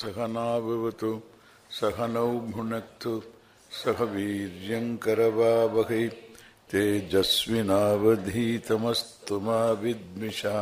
सहनावतु सहनौ भुनक्तु सह वीर्यङ्करवावहै तेजस्विनावधीतमस्तु मा विद्मिषा।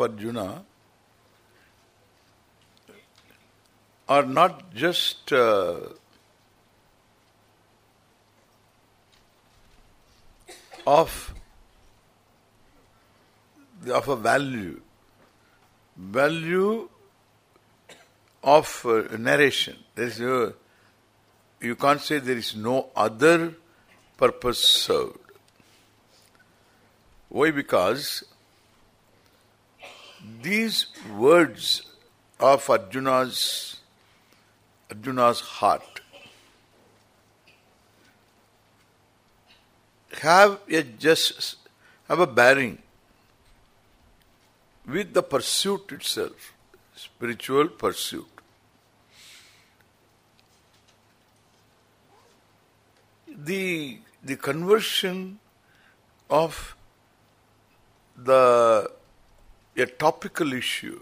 Of Arjuna are not just uh, of of a value, value of uh, narration. There is no, you can't say there is no other purpose served. Why? Because these words of Arjuna's Arjuna's heart have a just have a bearing with the pursuit itself, spiritual pursuit. The the conversion of the a topical issue.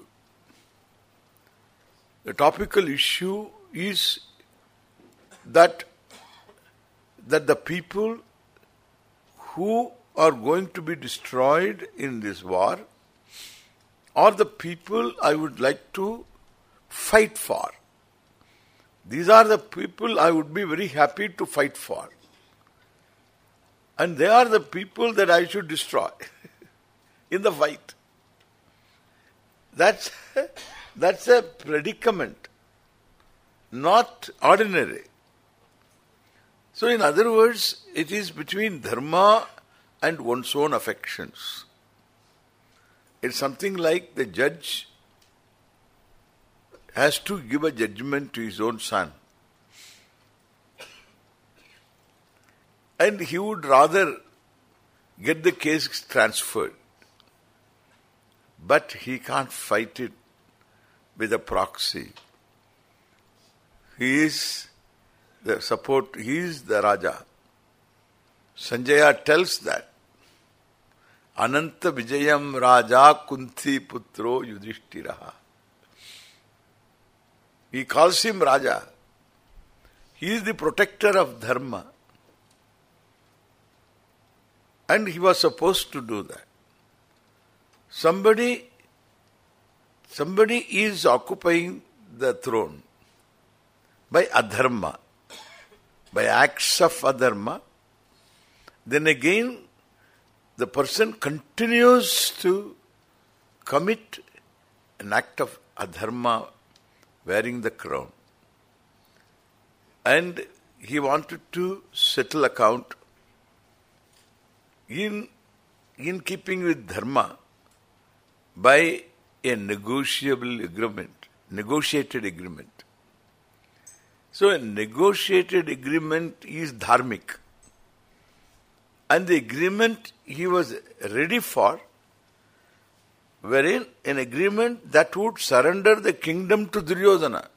The topical issue is that that the people who are going to be destroyed in this war are the people I would like to fight for. These are the people I would be very happy to fight for. And they are the people that I should destroy in the fight. That's that's a predicament, not ordinary. So in other words, it is between dharma and one's own affections. It's something like the judge has to give a judgment to his own son. And he would rather get the case transferred. But he can't fight it with a proxy. He is the support, he is the Raja. Sanjaya tells that. Ananta Vijayam Raja Kunti Putro Yudhishthiraha. He calls him Raja. He is the protector of Dharma. And he was supposed to do that. Somebody, somebody is occupying the throne by adharma, by acts of adharma, then again the person continues to commit an act of adharma wearing the crown. And he wanted to settle account in in keeping with dharma by a negotiable agreement, negotiated agreement. So a negotiated agreement is dharmic. And the agreement he was ready for, wherein an agreement that would surrender the kingdom to Duryodhana.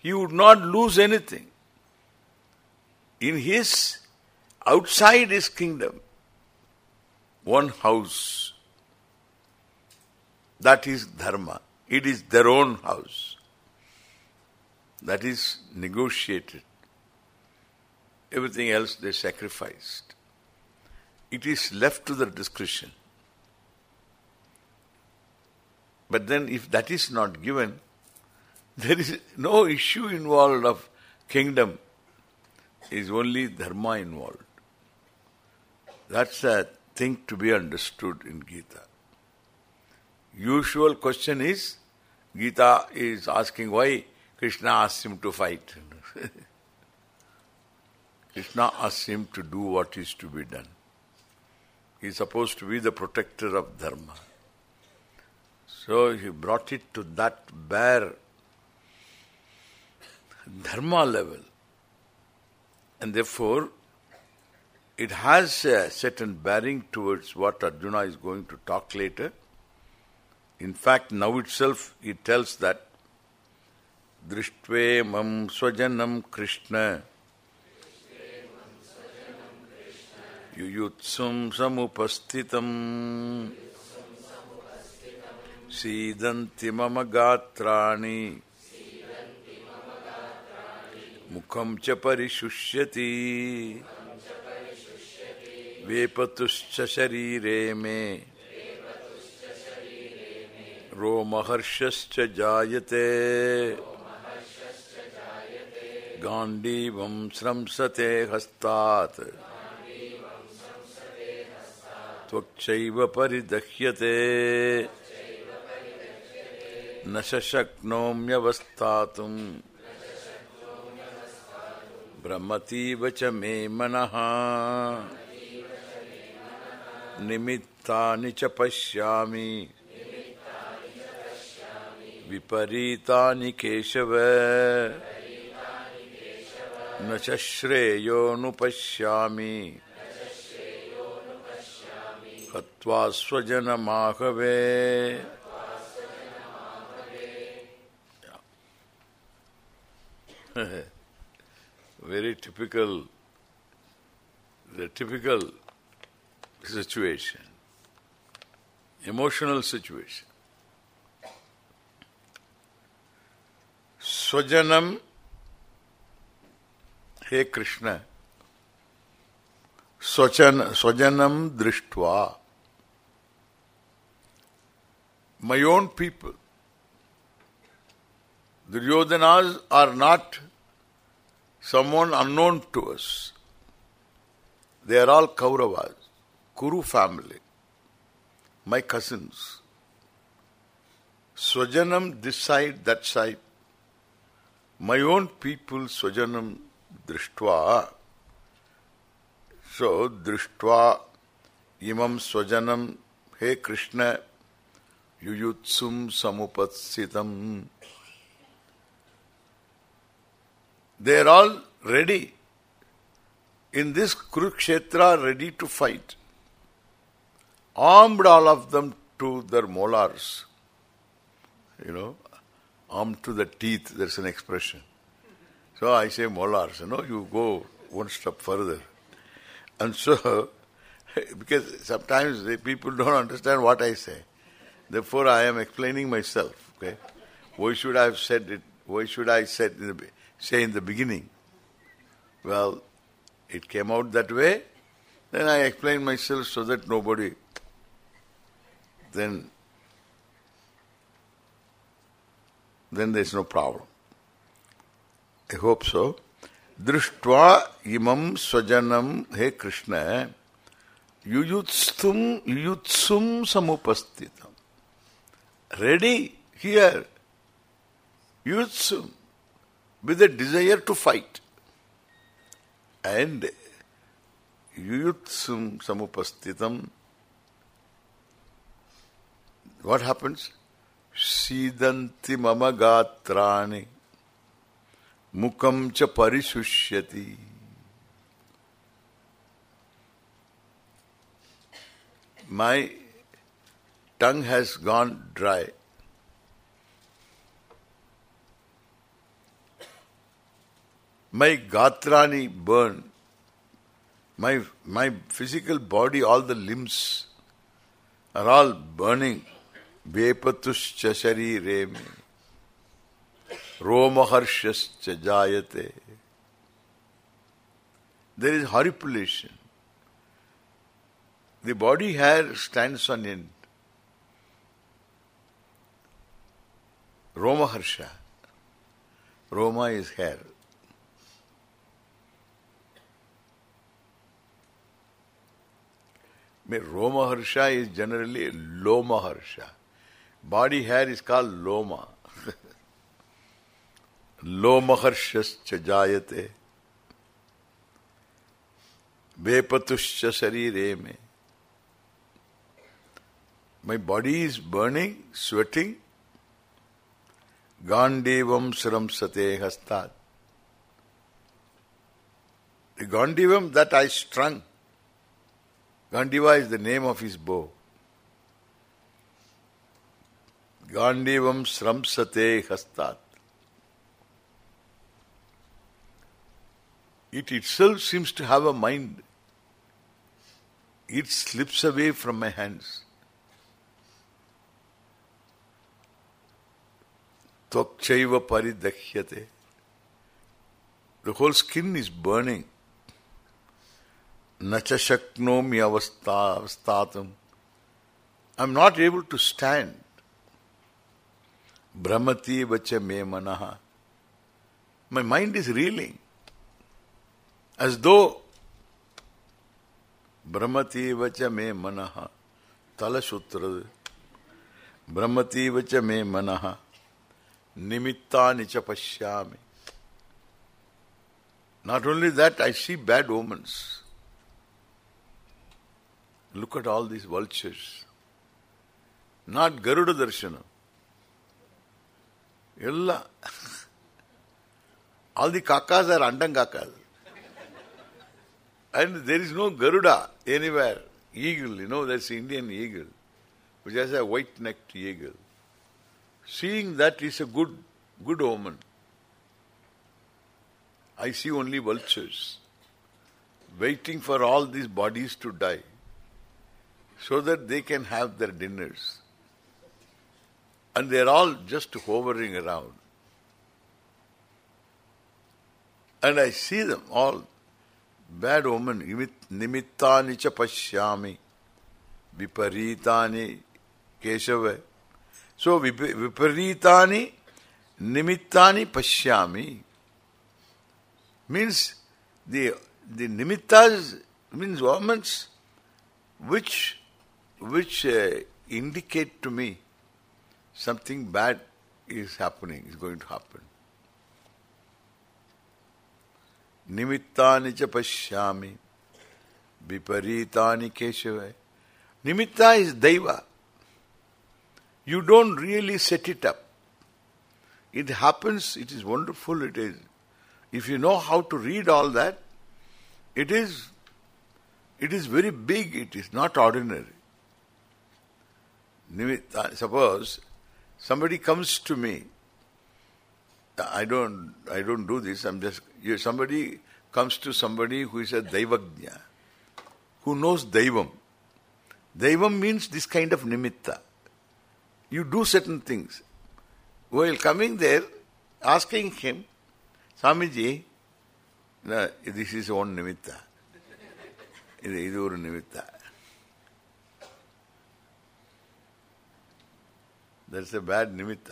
He would not lose anything. In his, outside his kingdom, one house, that is dharma. It is their own house. That is negotiated. Everything else they sacrificed. It is left to their discretion. But then if that is not given, there is no issue involved of kingdom. is only dharma involved. That's a thing to be understood in Gita. Usual question is, Gita is asking why Krishna asked him to fight. Krishna asked him to do what is to be done. He is supposed to be the protector of dharma. So he brought it to that bare dharma level. And therefore, it has a certain bearing towards what Arjuna is going to talk later. In fact, now itself it tells that Drishtve mam swajanam Krishna Yuyutsum समुपस्थितम् सीदन्ति mama gatrani मुखं च परिशुष्यति वेपतुश्च शरीरे मे रोमहर्षश्च जायते। गाण्डीवं स्रंसते हस्तात्। त्वक्चैव परिदह्यते। न शशक्नोम्यवस्थातुम्। भ्रमतीव च मे मनः। निमित्तानि च पश्यामि। विपरीतानि केशव न च श्रेयोऽनुपश्यामि हत्वा स्वजनमाहवे Very typical, the typical situation, emotional situation. Swajanam, Hey Krishna, Swachan, Swajanam Drishtva, my own people, the Duryodhanas are not someone unknown to us. They are all Kauravas. Kuru family, my cousins. Swajanam this side, that side. My own people, Swajanam Drishtva. So, Drishtva imam Swajanam, Hey Krishna, Yuyutsum Samupatsitam. They are all ready in this Kurukshetra ready to fight armed all of them to their molars. You know, armed to the teeth, there's an expression. So I say molars, you know, you go one step further. And so, because sometimes people don't understand what I say. Therefore I am explaining myself, okay? Why should I have said it, why should I said in the, say in the beginning? Well, it came out that way, then I explain myself so that nobody then then there is no problem. I hope so. Drishtva imam swajanam he Krishna yuyutstum yuyutsum samupastitam. Ready here. Yuyutsum with a desire to fight. And yuyutsum samupastitam what happens? Mama gatrani mukam cha parisushyati. My tongue has gone dry. My gatrani burn. My my physical body, all the limbs are all burning. वेपतुश्च शरीरे में। रोमहर्ष जायते। There is horripilation the body hair stands on end romaharsha. Roma is hair romaharsha is generally lomaharsha. Body hair is called loma. लोमहर्षश्च जायते वेपतुश्च शरीरे में My body is burning, sweating. Gandivam sate hastat. The Gandivam that I strung. Gandiva is the name of his bow. Gandivam sate hastat. It itself seems to have a mind. It slips away from my hands. Tvakchaiva paridakhyate. The whole skin is burning. Nacha shaknomi avastatam. I'm not able to stand. Brahmati vacha me manaha. My mind is reeling. As though Brahmati vacha me manaha. Tala sutra. Brahmati vacha me manaha. Nimittani cha pashyami. Not only that, I see bad omens. Look at all these vultures. Not Garuda Darshana. Ella. all the kakas are andangakas. And there is no Garuda anywhere. Eagle, you know, that's Indian eagle, which has a white-necked eagle. Seeing that is a good, good omen. I see only vultures waiting for all these bodies to die so that they can have their dinners. And they are all just hovering around. And I see them all bad omen, nimittani cha pashyami, viparitani keshava. So viparitani nimittani pashyami means the the nimittas means omens which which uh, indicate to me something bad is happening, is going to happen. Nimittani cha pashyami viparitani. Nimitta is daiva. You don't really set it up. It happens, it is wonderful, it is. If you know how to read all that, it is it is very big, it is not ordinary. Nimitta, suppose somebody comes to me, I don't I don't do this, I'm just you, somebody comes to somebody who is a Daivagnya, who knows Daivam. Daivam means this kind of nimitta. You do certain things. While coming there, asking him, Swamiji, no, this is one nimitta. இது இது ஒரு நிமித்த that's a bad நிமித்த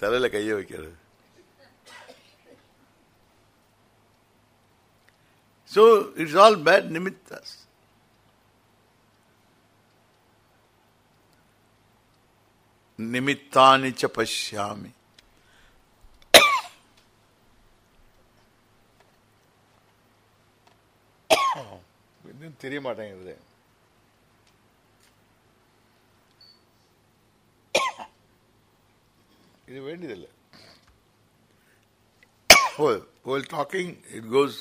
தலையில கைய வைக்கிறது So it's all bad nimittas. Nimittani cha pashyami. இன்னும் தெரிய மாட்டேங்குது இது வேண்டியதில்லை well, while talking, it goes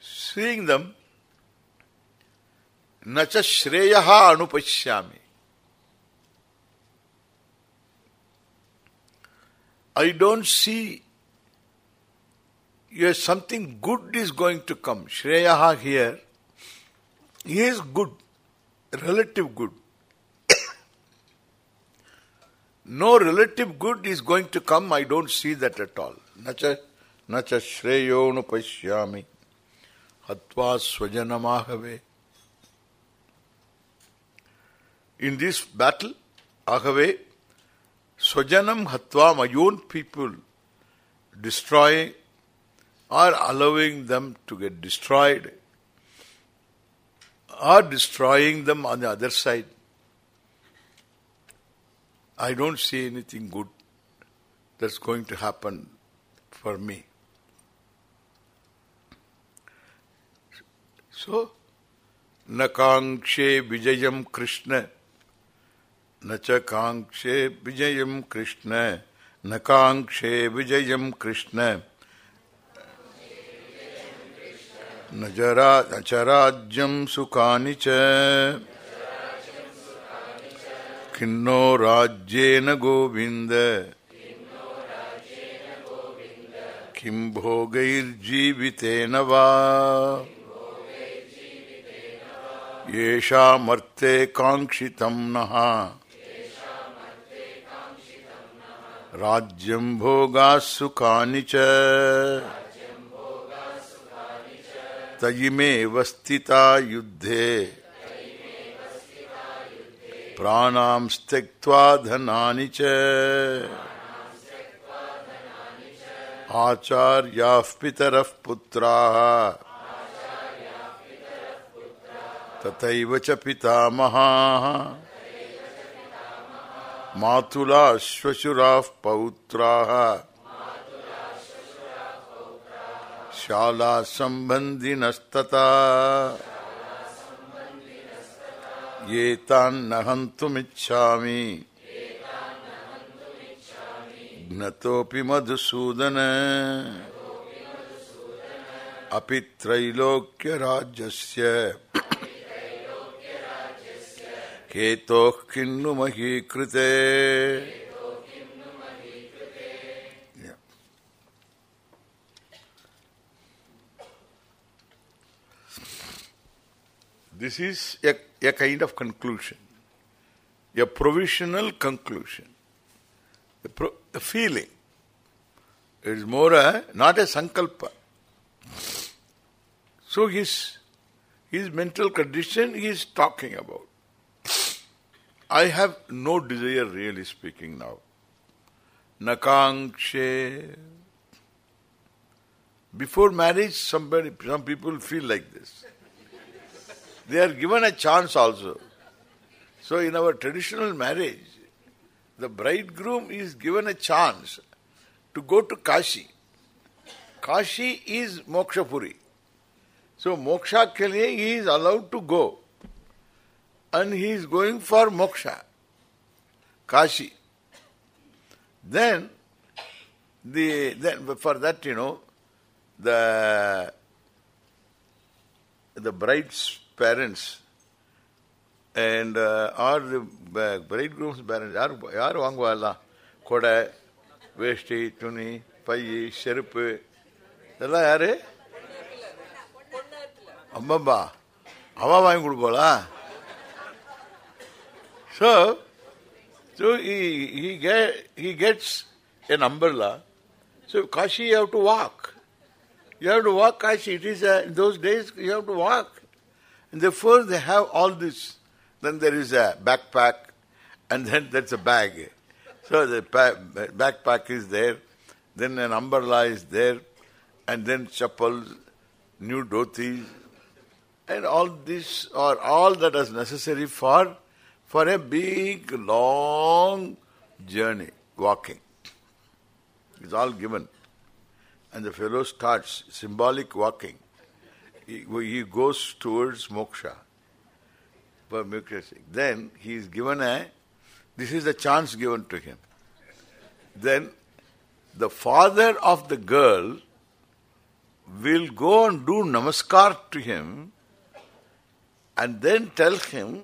seeing them nacha shreyaha anupashyami I don't see yes, something good is going to come. Shreyaha here, he is good, relative good. no relative good is going to come, I don't see that at all. Nacha, nacha shreyo nupashyami hatva swajanamahave. In this battle, ahave, Swajanam hatva, my own people, destroying or allowing them to get destroyed or destroying them on the other side. I don't see anything good that's going to happen for me. So, nakankshe vijayam krishna न च कांक्षे विजयम कृष्ण न कांक्षे विजयम कृष्ण न जरा न च। राज्यम सुखानि च गोविन्द। किं भोगैर्जीवितेन वा। येषामर्थे काङ्क्षितं नः। राज्यं भोगाः सुखानि च। तयिमेव स्थिता युद्धे। प्राणां त्यक्त्वा धनानि च। आचार्याः पितरः पुत्राः। तथैव च पितामहाः। मातुला श्वशुराः पौत्राः शालासम्बन्धिनस्तथा ये तान्न हन्तुमिच्छामि मधुसूदन। अपि त्रैलोक्यराज्यस्य। हेतोः किन्नु महीकृते। This is a, a kind of conclusion, a provisional conclusion, a, pro, a feeling. It is more a, not a sankalpa. So his, his mental condition he is talking about. I have no desire really speaking now. Nakankshe. Before marriage, somebody, some people feel like this. They are given a chance also. So in our traditional marriage, the bridegroom is given a chance to go to Kashi. Kashi is Mokshapuri. So moksha ke liye he is allowed to go. And he is going for moksha. Kashi. Then the then for that you know the the bride's parents and uh, or the uh, bridegroom's parents யார் யார் வாங்குவாள்லாம் கொடை வேஷ்டி துணி by செருப்பு இதெல்லாம் யாரு அம்மம்பா அவ வாங்கி கொடுப்பாளா so so he he get he gets an umbrella so Kashi you have to walk you have to walk Kashi it is a, in those days you have to walk and therefore they have all this. Then there is a backpack and then that's a bag. So the backpack is there then an umbrella is there and then chappals new dhotis and all this or all that is necessary for for a big long journey walking. It's all given. And the fellow starts symbolic walking he, goes towards moksha for then he is given a this is the chance given to him. Then the father of the girl will go and do namaskar to him and then tell him,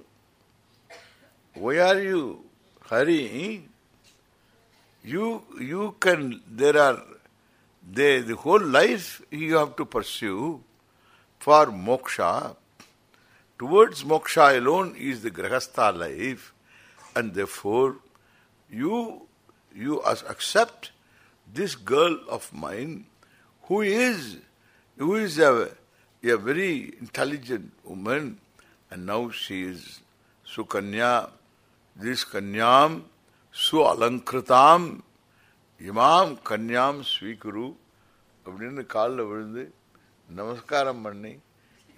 why are you, hurrying? You, you can, there are, they, the whole life you have to pursue for moksha. Towards moksha alone is the grahastha life and therefore you, you accept this girl of mine who is, who is a, a very intelligent woman and now she is Sukanya, this Kanyam, Su Alankritam, Imam Kanyam Svikuru, அப்படின்னு காலில் விழுந்து நமஸ்காரம் பண்ணி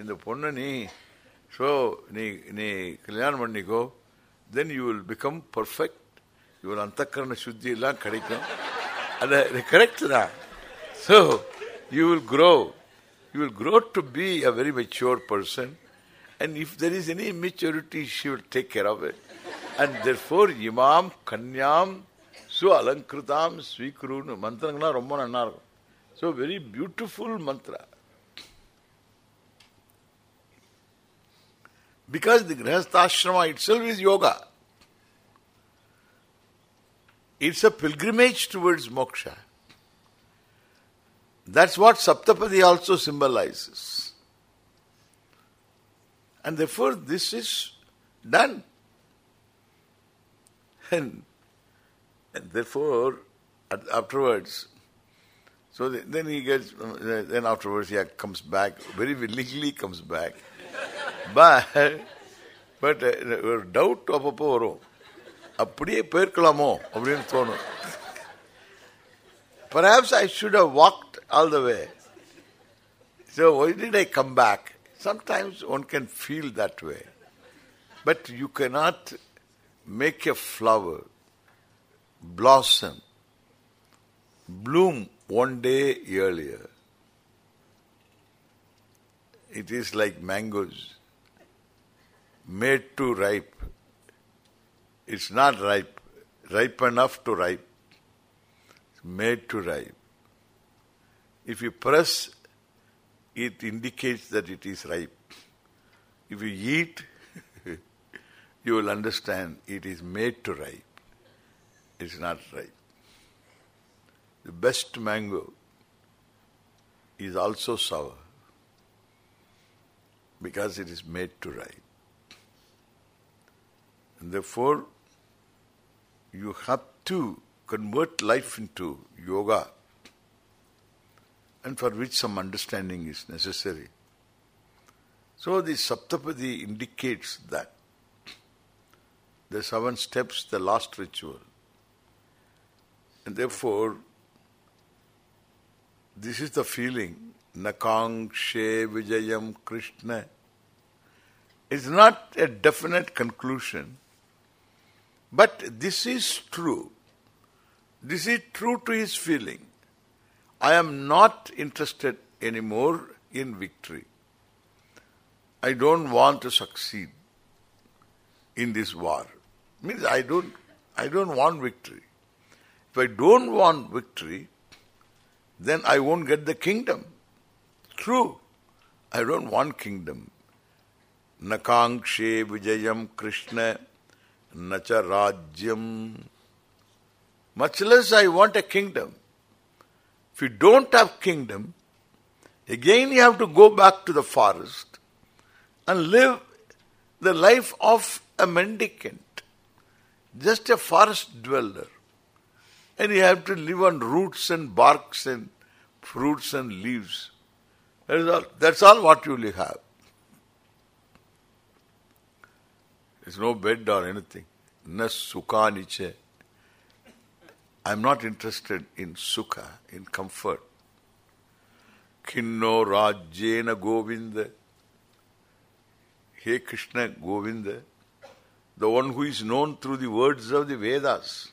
இந்த பொண்ணு நீ so நீ நீ கல்யாணம் பண்ணிக்கோ then you will become perfect இவர் அந்தக்கரண சுத்தி எல்லாம் கிடைக்கும். அது கரெக்ட் தான். So you will grow you will grow to be a very mature person and if there is any maturity she will take care of it and therefore இமாம் கன்யாம் ஸோ அலங்கிருதாம் ஸ்வீக்ருன்னு மந்திரங்கள்லாம் ரொம்ப நல்லா இருக்கும். So very beautiful mantra Because the Grihastha Ashrama itself is yoga. It's a pilgrimage towards moksha. That's what Saptapadi also symbolizes. And therefore this is done. And, and therefore afterwards, so then he gets, then afterwards he comes back, very willingly comes back. but but ஒரு doubt அப்பப்போ வரும் அப்படியே போயிருக்கலாமோ அப்படின்னு தோணும் Perhaps I should have walked all the way. So why did I come back? Sometimes one can feel that way. But you cannot make a flower blossom, bloom one day earlier. It is like mangoes made to ripe. It's not ripe, ripe enough to ripe. It's made to ripe. If you press, it indicates that it is ripe. If you eat, you will understand it is made to ripe. It's not ripe. The best mango is also sour because it is made to ripe. And therefore, you have to convert life into yoga and for which some understanding is necessary. So the Saptapadi indicates that the seven steps, the last ritual. And therefore, this is the feeling, Nakangshe Vijayam Krishna. It's not a definite conclusion, but this is true. This is true to his feeling. I am not interested anymore in victory. I don't want to succeed in this war. Means I don't I don't want victory. If I don't want victory, then I won't get the kingdom. True. I don't want kingdom. Nakankshe vijayam Krishna nacha rajyam. Much less I want a kingdom. If you don't have kingdom, again you have to go back to the forest and live the life of a mendicant, just a forest dweller. And you have to live on roots and barks and fruits and leaves. That is all, that's all what you will have. There's no bed or anything. Na sukha I'm not interested in sukha, in comfort. Kinno rajyena govinda. Hey Krishna Govinda, the one who is known through the words of the Vedas.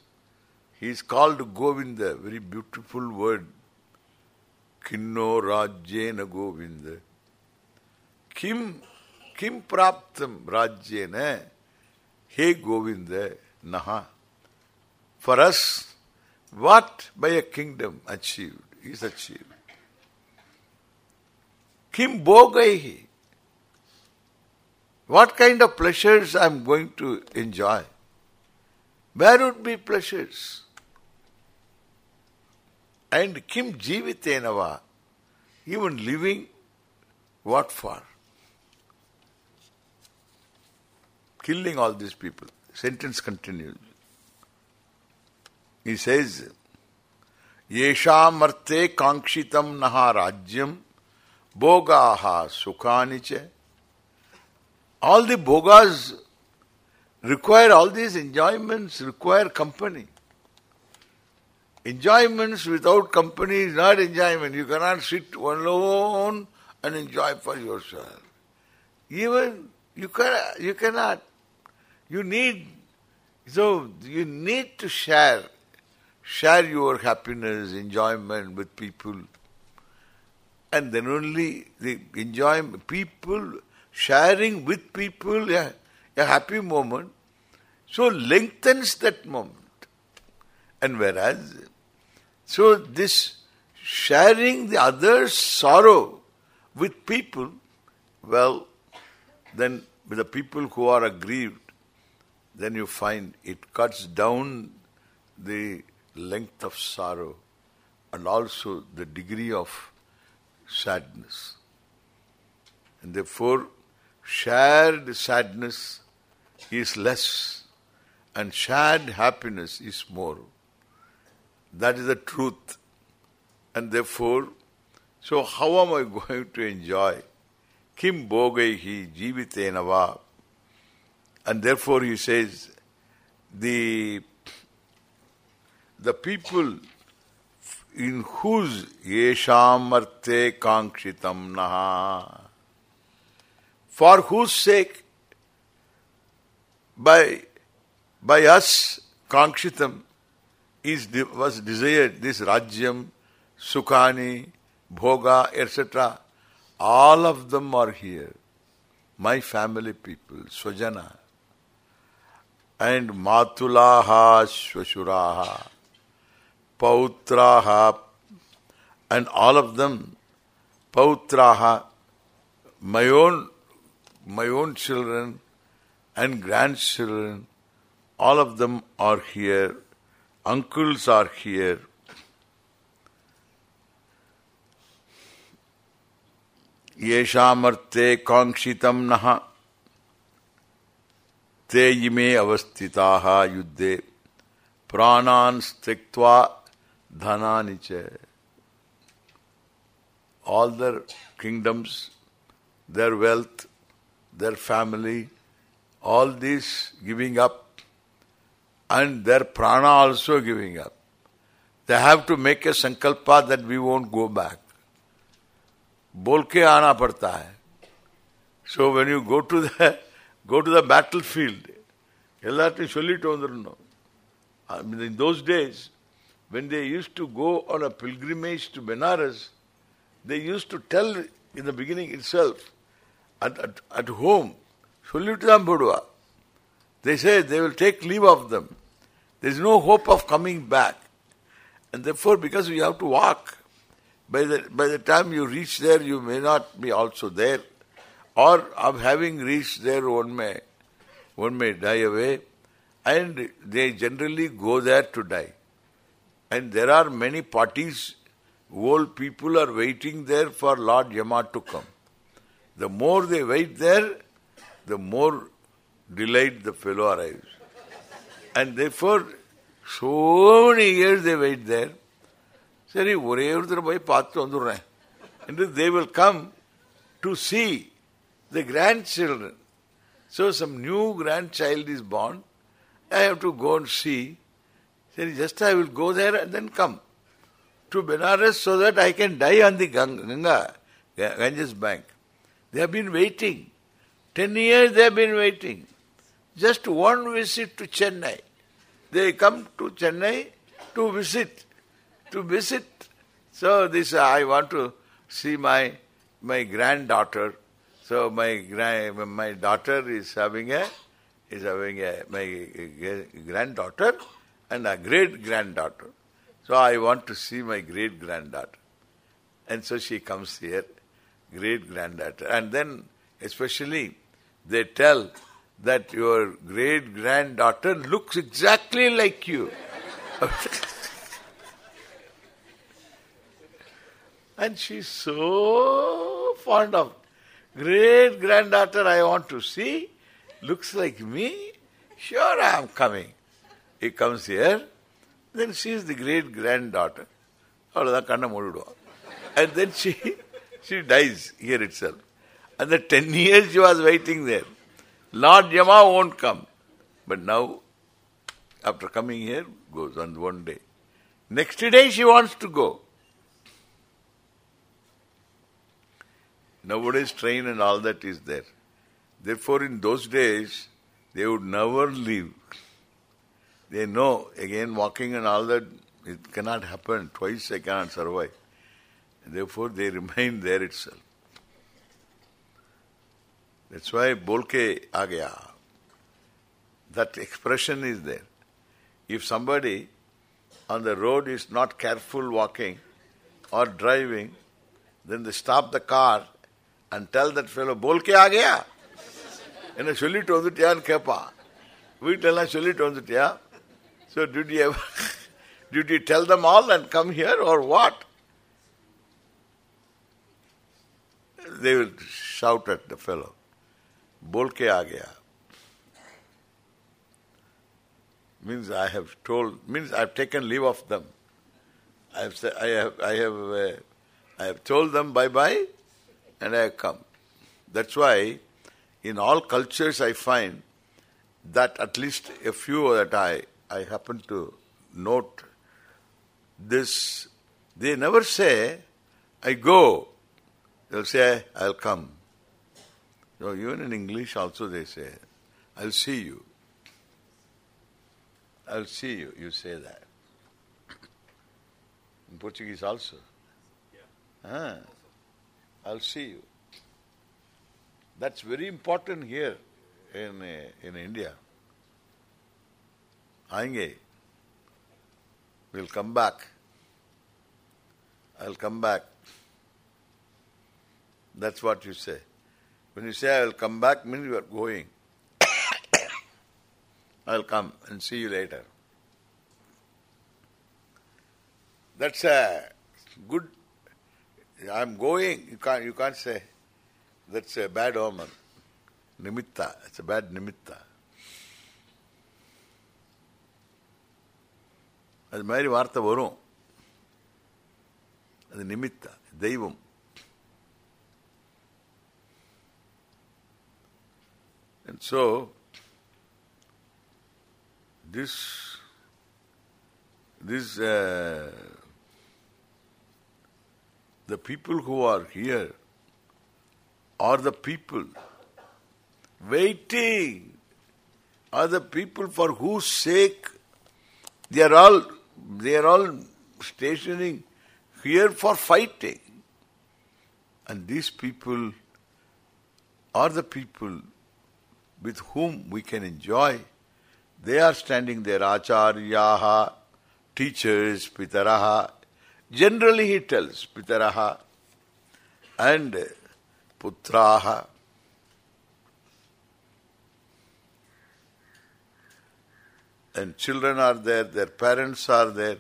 He is called Govinda, very beautiful word. Kinno rajyena Govinda. Kim, kim praptam rajyena. Hey Govinda, naha. For us, what by a kingdom achieved is achieved. Kim bogaihi. What kind of pleasures I am going to enjoy? Where would be pleasures? And kim jivitenava, even living, what for? Killing all these people. Sentence continues. He says, Yeshamarte kankshitam naha rajyam bhogaha sukhaniche all the bhogas require, all these enjoyments require company. Enjoyments without company is not enjoyment. You cannot sit alone and enjoy for yourself. Even you can you cannot. You need so you need to share share your happiness, enjoyment with people. And then only the enjoyment, people, sharing with people a, a happy moment, so lengthens that moment. And whereas, so this sharing the other's sorrow with people, well, then with the people who are aggrieved, then you find it cuts down the length of sorrow and also the degree of sadness. And therefore, shared sadness is less and shared happiness is more. That is the truth. And therefore, so how am I going to enjoy? Kim bogaihi jivitenava. And therefore he says, the the people in whose yesham arte kankshitam naha, for whose sake by by us kankshitam is was desired this rajyam, sukhani, bhoga, etc. All of them are here. My family people, swajana, and matulaha, swashuraha, pautraha, and all of them, pautraha, my own, my own children and grandchildren, all of them are here. Uncles are here. येषामर्थे काङ्क्षितं नः ते इमे अवस्थिताः युद्धे प्राणान् त्यक्त्वा धनानि च all their kingdoms their wealth their family all these giving up and their prana also giving up they have to make a sankalpa that we won't go back बोल के आना पडता है। So when you go to the go to the battlefield எல்லாத்தையும் சொல்லிட்டு வந்துடணும் I mean, in those days when they used to go on a pilgrimage to Benares they used to tell in the beginning itself at, at, at home சொல்லிட்டு தான் போடுவா they say they will take leave of them there is no hope of coming back and therefore because we have to walk by the by the time you reach there, you may not be also there, or of having reached there, one may one may die away, and they generally go there to die. And there are many parties, old people are waiting there for Lord Yama to come. The more they wait there, the more delayed the fellow arrives. And therefore, so many years they wait there, சரி ஒரே ஒருத்தர் போய் பார்த்து வந்துடுறேன் என்று they will come to C the grandchildren. So some new grandchild is born. I have to go and see. Then just I will go there and then come to Benares so that I can die on the Ganga, Ganges bank. They have been waiting. Ten years they have been waiting. Just one visit to Chennai. They come to Chennai to visit. To visit. So this, I want to see my my granddaughter so my my daughter is having a is having a my granddaughter and a great granddaughter. So I want to see my great granddaughter. And so she comes here, great granddaughter. And then especially they tell that your great granddaughter looks exactly like you. And she's so fond of Great granddaughter I want to see. Looks like me. Sure I am coming. He comes here. Then she is the great granddaughter. And then she she dies here itself. And the ten years she was waiting there. Lord Yama won't come. But now, after coming here, goes on one day. Next day she wants to go. Nowadays train and all that is there. Therefore in those days, they would never leave. They know, again walking and all that It cannot happen. Twice I cannot survive. Therefore they remain there itself. That's why bolke agya. That expression is there. If somebody on the road is not careful walking or driving, then they stop the car and tell that fellow, bolke agya. என்ன சொல்லிட்டு வந்துட்டியான்னு கேட்பான் வீட்டெல்லாம் சொல்லிட்டு வந்துட்டியா So did you ever, did you tell them all and come here or what? They will shout at the fellow. Bolke aa gaya. Means I have told, means I have taken leave of them. I have said, I have, I have, uh, I have told them bye bye, and I come. That's why, in all cultures, I find that at least a few that I I happen to note this. They never say, "I go." They'll say, "I'll come." So even in English also they say, "I'll see you." I'll see you. You say that. In Portuguese also. Yeah. Ah, I'll see you. That's very important here in uh, in India. Aenge. We'll come back. I'll come back. That's what you say. When you say I'll come back, means you are going. I'll come and see you later. That's a good. I'm going. You can't. You can't say. That's a bad omen. Nimitta. It's a bad nimitta. அது மாதிரி வார்த்தை வரும் அது நிமித்த தெய்வம் And so, this, this, uh, the people who are here are the people waiting, are the people for whose sake they are all they are all stationing here for fighting. And these people are the people with whom we can enjoy. They are standing there, acharyaha, teachers, pitaraha. Generally he tells, pitaraha and putraha. and children are there, their parents are there,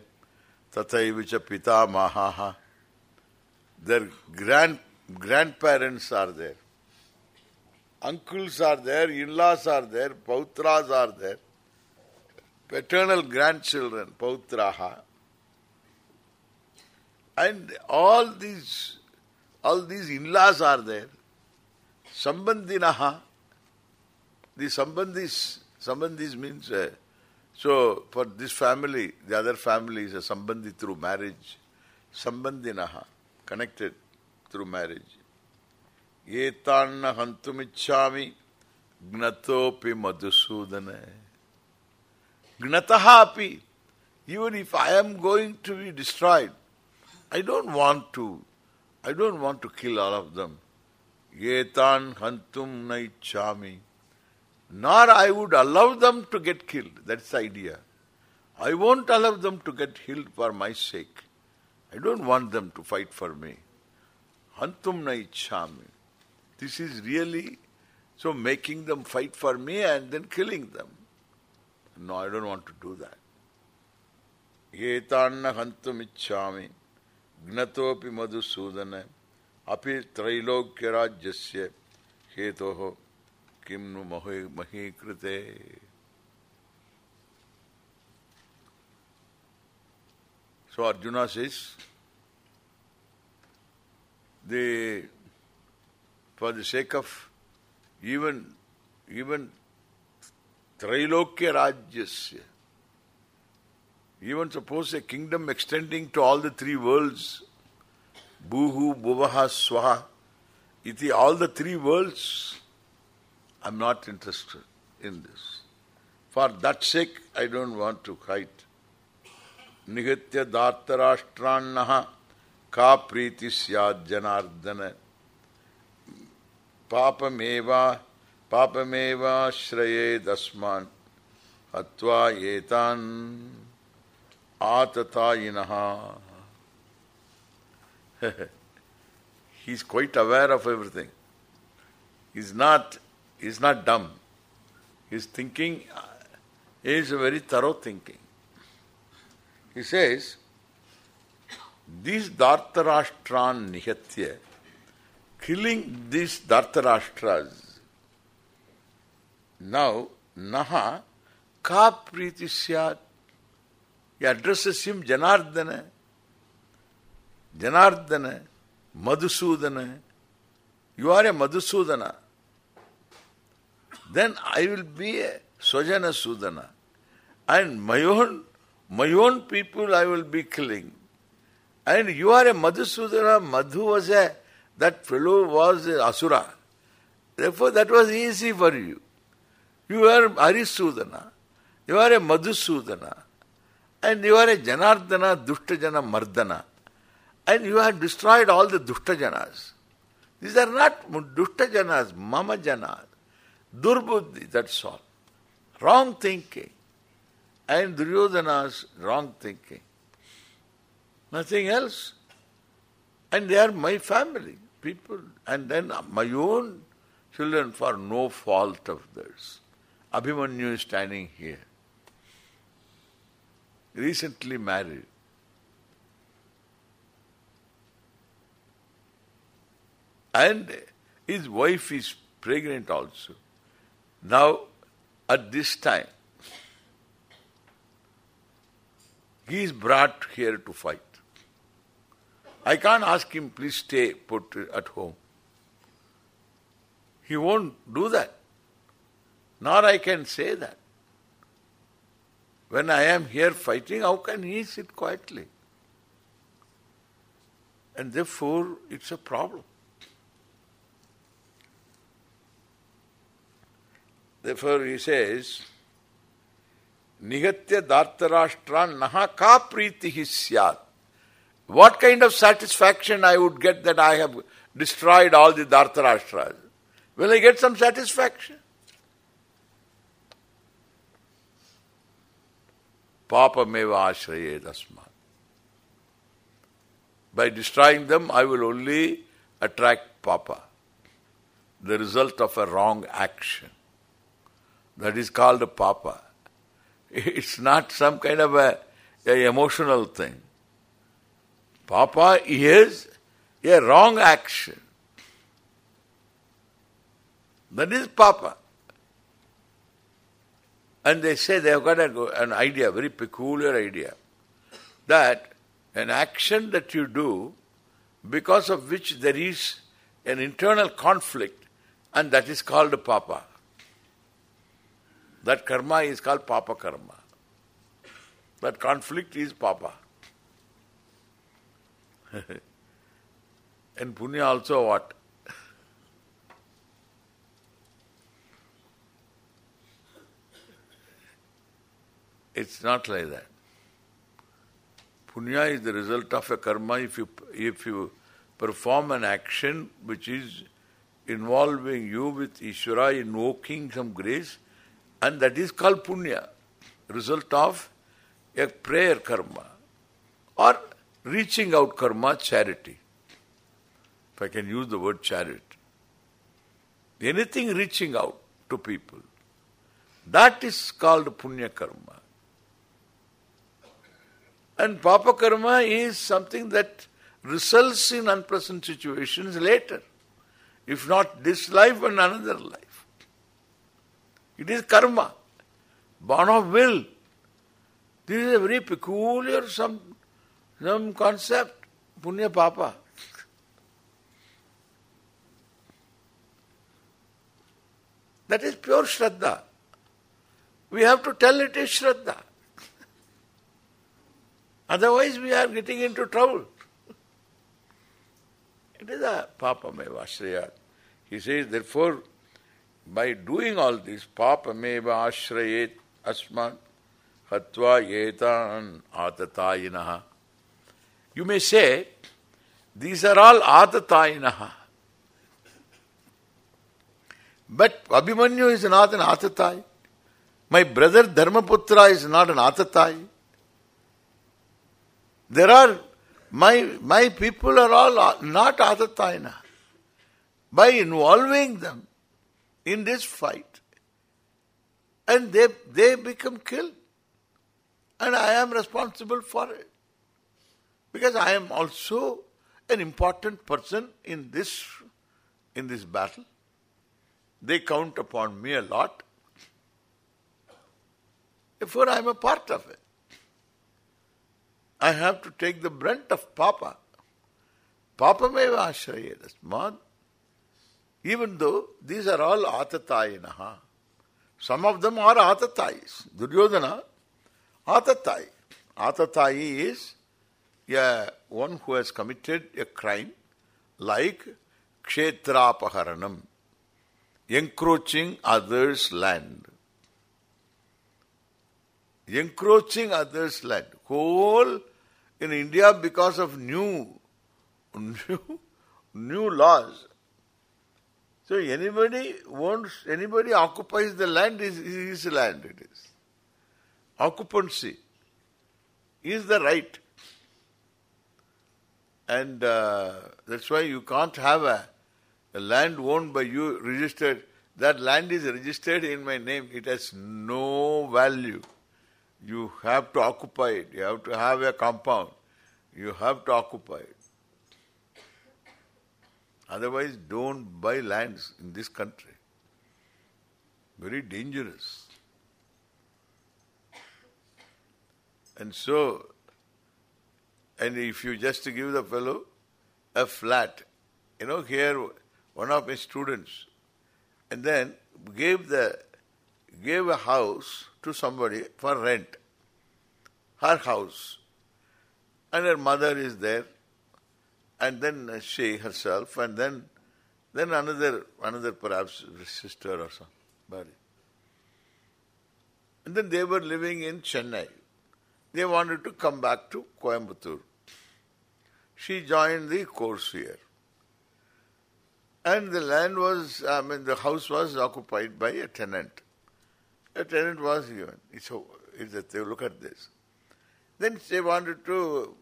tataivicha pita mahaha. Their grand grandparents are there. Uncles are there, in-laws are there, pautras are there, paternal grandchildren, pautraha. And all these all these in-laws are there. Sambandinaha. The sambandis, sambandis means uh, so, for this family, the other family is a sambandhi through marriage. Sambandhinaha, connected through marriage. Etanna hantumichami gnatopi madhusudana. Gnataha api. Even if I am going to be destroyed, I don't want to, I don't want to kill all of them. Etan hantum naichami nor I would allow them to get killed. That's the idea. I won't allow them to get killed for my sake. I don't want them to fight for me. Hantum na ichhami. This is really so making them fight for me and then killing them. No, I don't want to do that. Etanna hantum ichhami. ज्ञतोपि Madhusudan अपि त्रैलोक्यराज्यस्य हेतोः किं नु महीकृते so Arjuna says the for the sake of even even त्रैलोक्यराज्यस्य even suppose a kingdom extending to all the three worlds, Buhu, Buvaha, Swaha, iti, all the three worlds, I'm not interested in this. For that sake, I don't want to fight. निगत्य दार्तराष्ट्रान्नः का प्रीति स्यात् जनार्दन पापमेवा पापमेवाश्रयेदस्मान् हत्वा एतान् आततायिनः he is quite aware of everything. He is not, he is not dumb. His thinking is a very thorough thinking. He says, these Dhartarashtran nihatya, killing these Dhartarashtras, now, naha ka he addresses him Janardana, Janardana, Madhusudana. You are a Madhusudana. Then I will be a Swajana Sudana. And my own, my own people I will be killing. And you are a Madhusudana. Madhu was a, that fellow was a Asura. Therefore that was easy for you. You are Harisudana. You are a Madhusudana. And you are a Janardana, Dushtajana, Mardana and you have destroyed all the Dushtajanas. These are not Dushtajanas, Mama Janas. Durbuddhi, that's all. Wrong thinking. And Duryodhana's wrong thinking. Nothing else. And they are my family, people. And then my own children for no fault of theirs. Abhimanyu is standing here. Recently married. And his wife is pregnant also. Now, at this time, he is brought here to fight. I can't ask him, please stay put at home. He won't do that. Nor I can say that. When I am here fighting, how can he sit quietly? And therefore, it's a problem. Therefore he says, Nigatya Dhartarashtra naha ka priti syat. What kind of satisfaction I would get that I have destroyed all the Dhartarashtras? Will I get some satisfaction? Papa meva ashraye dasmat. By destroying them, I will only attract Papa, the result of a wrong action. That is called papa. It's not some kind of a, a emotional thing. Papa is a wrong action. That is papa. And they say they have got a, an idea, a very peculiar idea, that an action that you do because of which there is an internal conflict and that is called papa. That karma is called papa karma. That conflict is papa. and punya also what? It's not like that. Punya is the result of a karma if you if you perform an action which is involving you with Ishvara invoking some grace, and that is called punya, result of a prayer karma or reaching out karma, charity. If I can use the word charity. Anything reaching out to people. That is called punya karma. And papa karma is something that results in unpleasant situations later. If not this life and another life. It is karma, born of will. This is a very peculiar some some concept, punya papa. That is pure Shraddha. We have to tell it is Shraddha. Otherwise we are getting into trouble. It is a papa meva He says, therefore, by doing all this, papa meva ashrayet asman hatva etan atatayinaha. You may say, these are all atatayinaha. But Abhimanyu is not an atatai. My brother Dharmaputra is not an atatai. There are, my, my people are all uh, not atatayina. By involving them in this fight, and they, they become killed. And I am responsible for it. Because I am also an important person in this in this battle. They count upon me a lot. Therefore I am a part of it. I have to take the brunt of Papa. Papa meva ashrayedasmad. Even though these are all atatayinaha. Some of them are atatayis. Duryodhana, atatai. Atatai is a one who has committed a crime like kshetrapaharanam, encroaching others' land. Encroaching others' land. Whole in India because of new, new, new laws, so anybody wants, anybody occupies the land, is his land it is. Occupancy is the right. And uh, that's why you can't have a, a land owned by you registered. That land is registered in my name. It has no value. You have to occupy it. You have to have a compound. You have to occupy it. Otherwise, don't buy lands in this country. Very dangerous. And so, and if you just give the fellow a flat, you know, here one of my students, and then gave the gave a house to somebody for rent, her house, and her mother is there, and then she herself, and then then another another perhaps sister or somebody. And then they were living in Chennai. They wanted to come back to Coimbatore. She joined the course here. And the land was, I mean, the house was occupied by a tenant. A tenant was given. So, is that they look at this. Then they wanted to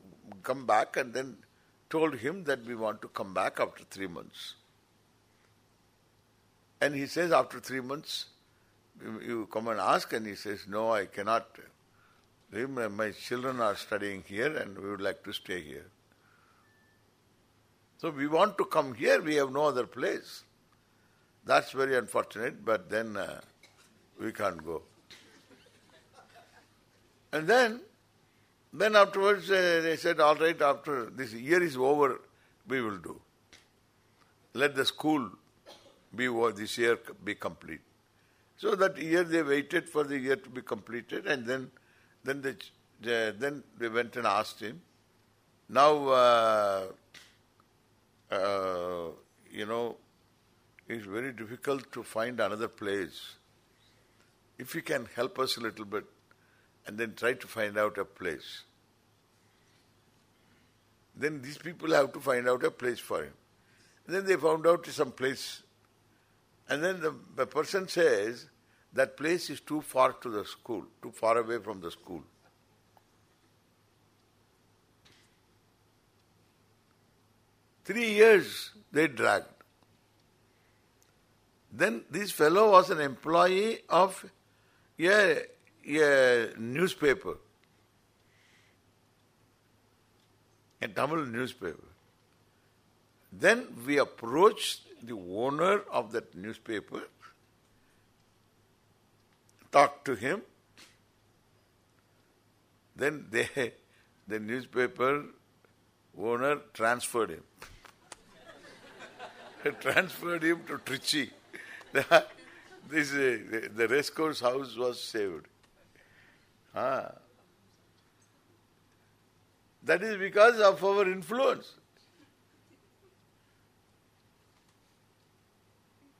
come back and then told him that we want to come back after three months. And he says, after three months, you come and ask, and he says, no, I cannot. My children are studying here and we would like to stay here. So we want to come here, we have no other place. That's very unfortunate, but then uh, we can't go. And then then afterwards uh, they said, all right, after this year is over, we will do. Let the school be this year be complete. So that year they waited for the year to be completed and then then they, they then they went and asked him, now uh, uh, you know, it's very difficult to find another place. If you can help us a little bit, and then try to find out a place. Then these people have to find out a place for him. And then they found out some place. And then the, the person says, that place is too far to the school, too far away from the school. Three years they dragged. Then this fellow was an employee of a a newspaper, a Tamil newspaper. Then we approached the owner of that newspaper, talked to him, then they, the newspaper owner transferred him. transferred him to Trichy. this, the racecourse house was saved. Ah. That is because of our influence.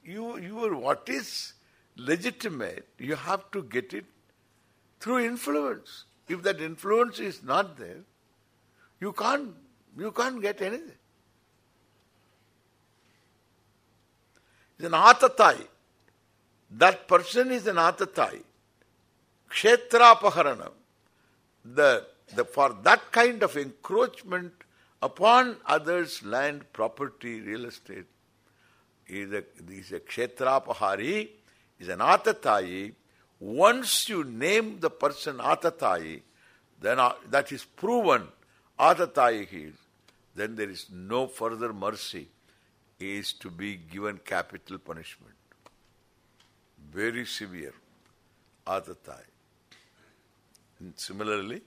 You, you are what is legitimate, you have to get it Through influence. If that influence is not there, you can't you can't get anything. It's an atatai. That person is an atatai. Kshetrapaharanam. The, the, for that kind of encroachment upon others' land, property, real estate, is a, is a kshetrapahari, is an atatai. Once you name the person atatai, then uh, that is proven atatai he is. Then there is no further mercy. He is to be given capital punishment. Very severe. Atatai. And similarly,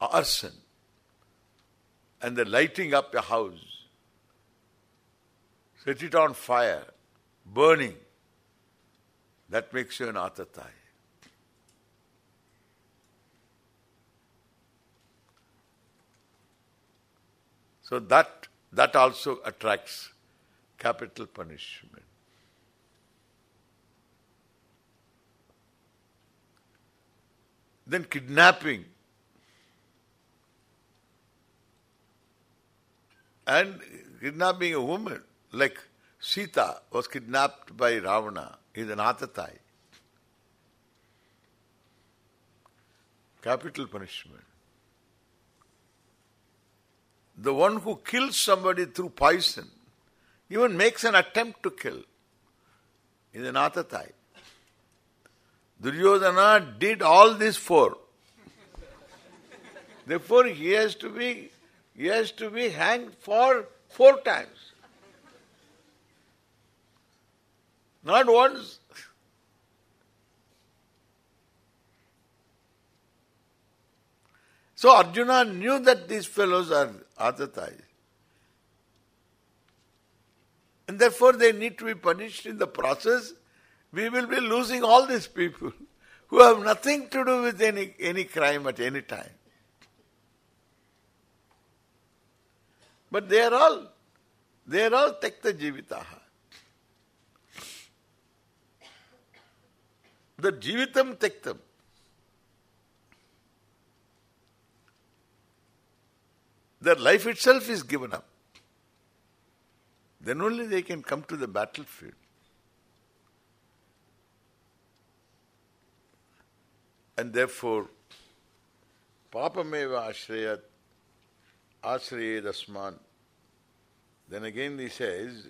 arson and the lighting up a house, set it on fire, burning, that makes you an atatai. So that that also attracts capital punishment. Then kidnapping. And kidnapping a woman, like Sita was kidnapped by Ravana, is an atatai. Capital punishment. The one who kills somebody through poison, even makes an attempt to kill, is an atatai. Duryodhana did all this for. Therefore he has to be he has to be hanged for four times. Not once. So Arjuna knew that these fellows are atatai. And therefore they need to be punished in the process we will be losing all these people who have nothing to do with any, any crime at any time. But they are all, they are all tekta jivitaha. The jivitam tektam. Their life itself is given up. Then only they can come to the battlefield. And therefore, papameva ashrayat ashrayedasman. Then again he says,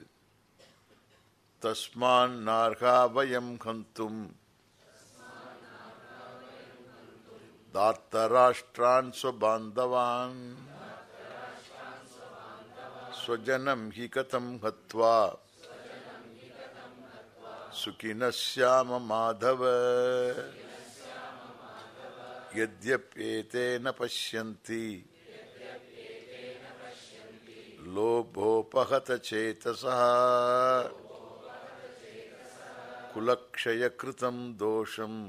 tasman narha vayam khantum दात्तराष्ट्रान् स्वबान्धवान् स्वजनं हि कथं हत्वा सुखिनः श्याम माधव यद्यप्येते न पश्यन्ति लोभोपहत चेतसः कुलक्षयकृतं दोषम्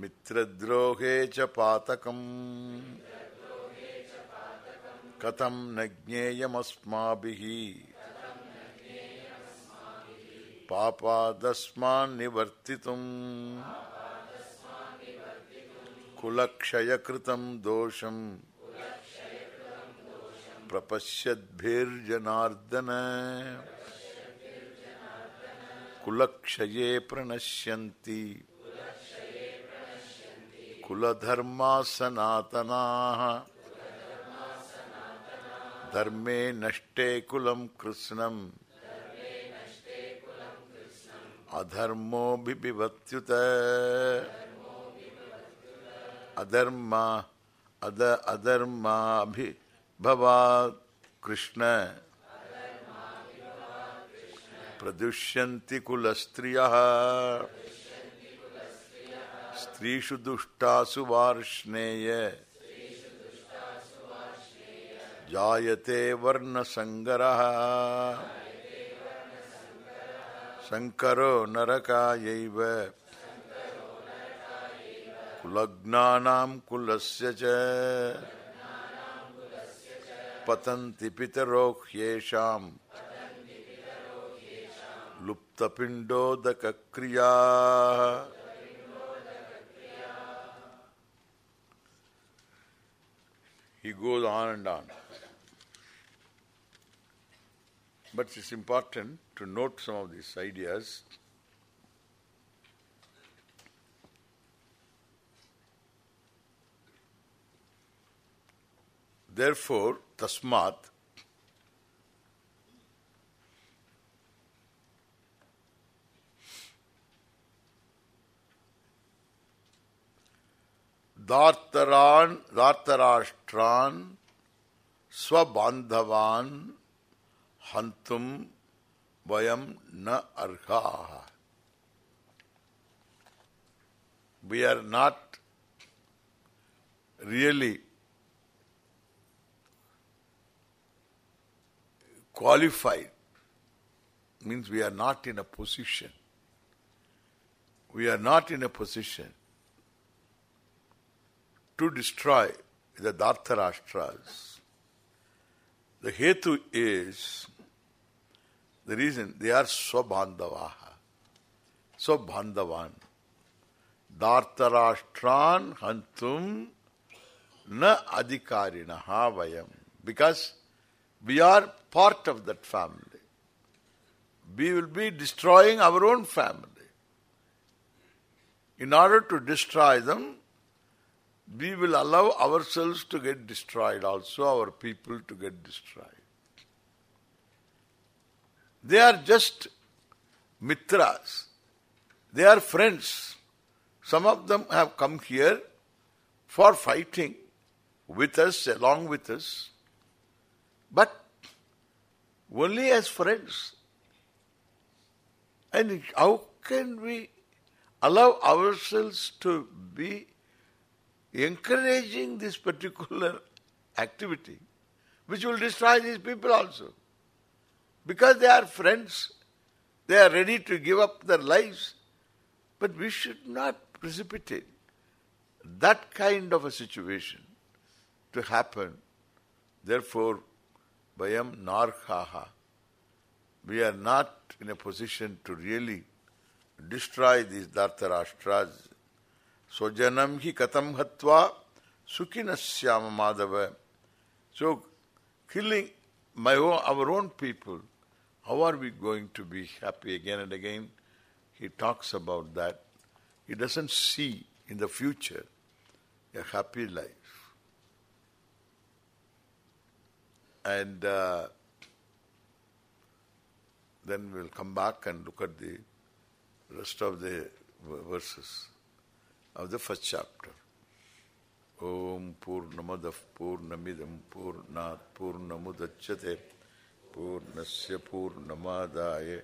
मित्रद्रोहे च पातकम् कथं न ज्ञेयमस्माभिः पापादस्मान् निवर्तितुम् कुलक्षयकृतं दोषम् प्रपश्यद्भिर्जनार्दन। कुलक्षये प्रणश्यन्ति। कुलधर्मा सनातनाः धर्मे नष्टे कुलं कृत्स्नम् अधर्मो बिभत्युत अधर्म अद अधर्माभिभवात् कृष्ण। प्रदुष्यन्ति कुलस्त्रियः। स्त्रीषु दुष्टासु वार्ष्णेय। जायते वर्णसङ्गरः। शङ्करो नरकायैव। kulagnanam kulasya cha patanti pitarokhyesham lupta pindo dakakriya he goes on and on. But it's important to note some of these ideas. Therefore, tasmat, दार्तरान दार्तराष्ट्रान स्वबांधवान हंतुम वयम न अर्हा we are not really qualified means we are not in a position we are not in a position to destroy the Dhartarashtras. The hetu is, the reason, they are Swabandavaha. Swabandhavan. Dhartarashtran hantum na adhikarinaha vayam. Because we are part of that family. We will be destroying our own family. In order to destroy them, we will allow ourselves to get destroyed also, our people to get destroyed. They are just mitras. They are friends. Some of them have come here for fighting with us, along with us, but only as friends. And how can we allow ourselves to be encouraging this particular activity, which will destroy these people also. Because they are friends, they are ready to give up their lives, but we should not precipitate that kind of a situation to happen. Therefore, Bayam Narkhaha, we are not in a position to really destroy these Dhartarashtras Swajanam hi katam hatva sukinasyama madhava. So, killing my own, our own people, how are we going to be happy again and again? He talks about that. He doesn't see in the future a happy life. And uh, then we'll come back and look at the rest of the verses of the first chapter. Om Purnamadav Purnamidam Purnat Purnamudachyate Purnasya Purnamadaya